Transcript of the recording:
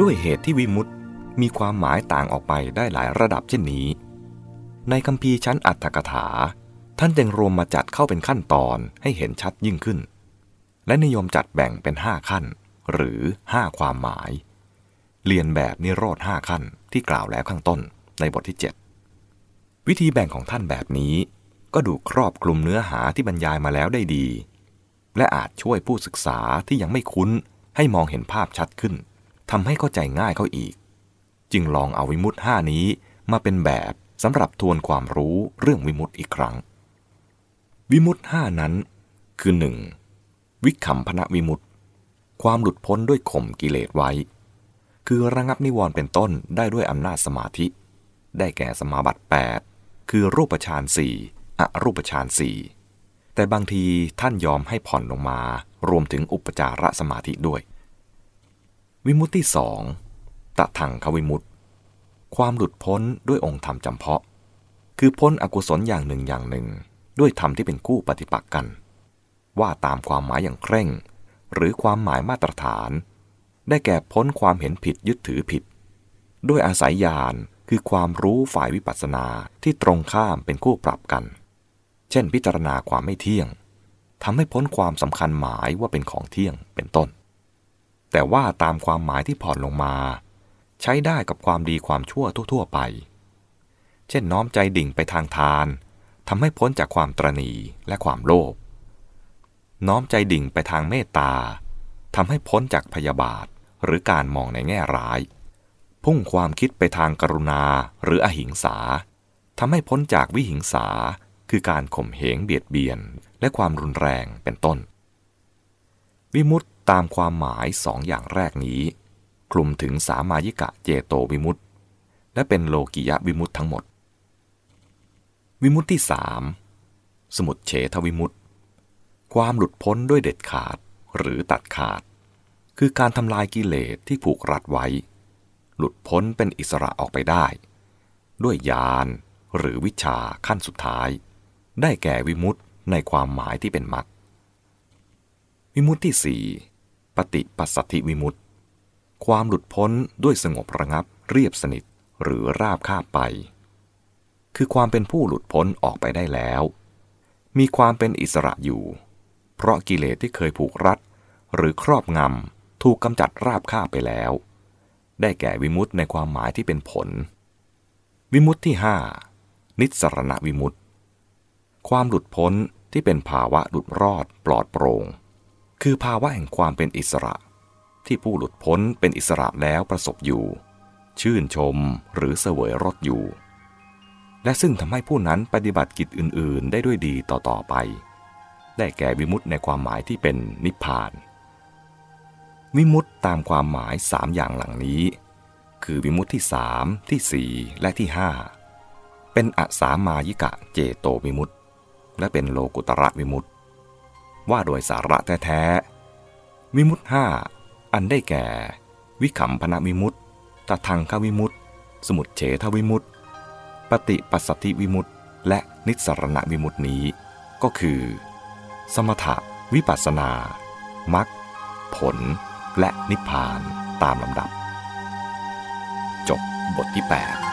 ด้วยเหตุที่วิมุตติมีความหมายต่างออกไปได้หลายระดับเช่นนี้ ในคำพีชั้นอัตถกถา ท่านจึงรวมมาจัดเข้าเป็นขั้นตอนให้เห็นชัดยิ่งขึ้น และนิยมจัดแบ่งเป็นห้าขั้น หรือห้าความหมาย เรียนแบบนิโรธห้าขั้นที่กล่าวแล้วข้างต้นในบทที่ 7 วิธีแบ่งของท่านแบบนี้ ก็ดูครอบคลุมเนื้อหาที่บรรยายมาแล้วได้ดี และอาจช่วยผู้ศึกษาที่ยังไม่คุ้นให้มองเห็นภาพชัดขึ้น ทำให้เข้าใจง่ายเข้าอีก จึงลองเอาวิมุตห้านี้มาเป็นแบบสำหรับทวนความรู้เรื่องวิมุตอีกครั้ง วิมุตห้านั้น คือ 1. วิคัมพนะวิมุตความหลุดพ้นด้วยข่มกิเลสไว้ คือระงับนิวรณ์เป็นต้นได้ด้วยอำนาจสมาธิ ได้แก่สมาบัติ 8 คือรูปฌานสี่อรูปฌานสี่แต่บางทีท่านยอมให้ผ่อนลงมารวมถึงอุปจารสมาธิด้วย วิมุตติสองตะทังควิมุตติ ความหลุดพ้นด้วยองค์ธรรมจำเพาะ คือพ้นอกุศลอย่างหนึ่งอย่างหนึ่ง ด้วยธรรมที่เป็นคู่ปฏิปักษ์กัน ว่าตามความหมายอย่างเคร่ง หรือความหมายมาตรฐาน ได้แก่พ้นความเห็นผิดยึดถือผิด ด้วยอาศัยญาณคือความรู้ฝ่ายวิปัสสนาที่ตรงข้ามเป็นคู่ปรับกัน เช่นพิจารณาความไม่เที่ยงทำให้พ้นความสำคัญหมายว่าเป็นของเที่ยงเป็นต้น แต่ว่าตามความหมายที่ผ่อนลงมา ใช้ได้กับความดีความชั่วทั่ว ๆ ไป เช่นน้อมใจดิ่งไปทางทานทำให้พ้นจากความตรณีและความโลภน้อมใจดิ่งไปทางเมตตาทำให้พ้นจากพยาบาทหรือการมองในแง่ร้าย พุ่งความคิดไปทางกรุณาหรืออหิงสาทำให้พ้นจากวิหิงสาคือการข่มเหงเบียดเบียนและความรุนแรงเป็นต้น วิมุต ตามความหมายสองอย่างแรกนี้ คลุมถึงสามายิกะเจโตวิมุตตและเป็นโลกิยะวิมุตตทั้งหมด วิมุตที่สามสมุดเฉทวิมุตตความหลุดพ้นด้วยเด็ดขาดหรือตัดขาด คือการทำลายกิเลสที่ผูกรัดไว้ หลุดพ้นเป็นอิสระออกไปได้ ด้วยญาณหรือวิชาขั้นสุดท้าย ได้แก่วิมุตตในความหมายที่เป็นมรรควิมุตที่สี่ ปฏิปัสสธิวิมุตติ ความหลุดพ้นด้วยสงบระงับเรียบสนิทหรือราบคาบไป คือความเป็นผู้หลุดพ้นออกไปได้แล้ว มีความเป็นอิสระอยู่ เพราะกิเลสที่เคยผูกรัด หรือครอบงำถูกกำจัดราบคาบไปแล้ว ได้แก่วิมุตในความหมายที่เป็นผล วิมุตที่ห้านิสรณวิมุตติความหลุดพ้นที่เป็นภาวะหลุดรอดปลอดโปร่ง คือภาวะแห่งความเป็นอิสระ ที่ผู้หลุดพ้นเป็นอิสระแล้วประสบอยู่ ชื่นชมหรือเสวยรสอยู่ และซึ่งทำให้ผู้นั้นปฏิบัติกิจอื่น ๆ ได้ด้วยดีต่อ ๆ ไป ได้แก่วิมุตในความหมายที่เป็นนิพพาน วิมุตตามความหมายสามอย่างหลังนี้ คือวิมุตที่สามที่สี่และที่ห้าเป็นอสามายิกะเจโตวิมุตตและเป็นโลกุตระวิมุตต ว่าโดยสาระแท้ๆวิมุตห้าอันได้แก่ วิขำพนวิมุตติตทังควิมุตสมุดเฉทวิมุตปฏิปัสสติวิมุตและนิสรณวิมุตนี้ ก็คือ สมถะวิปัสนามัคผล และนิพพานตามลำดับ จบบทที่ 8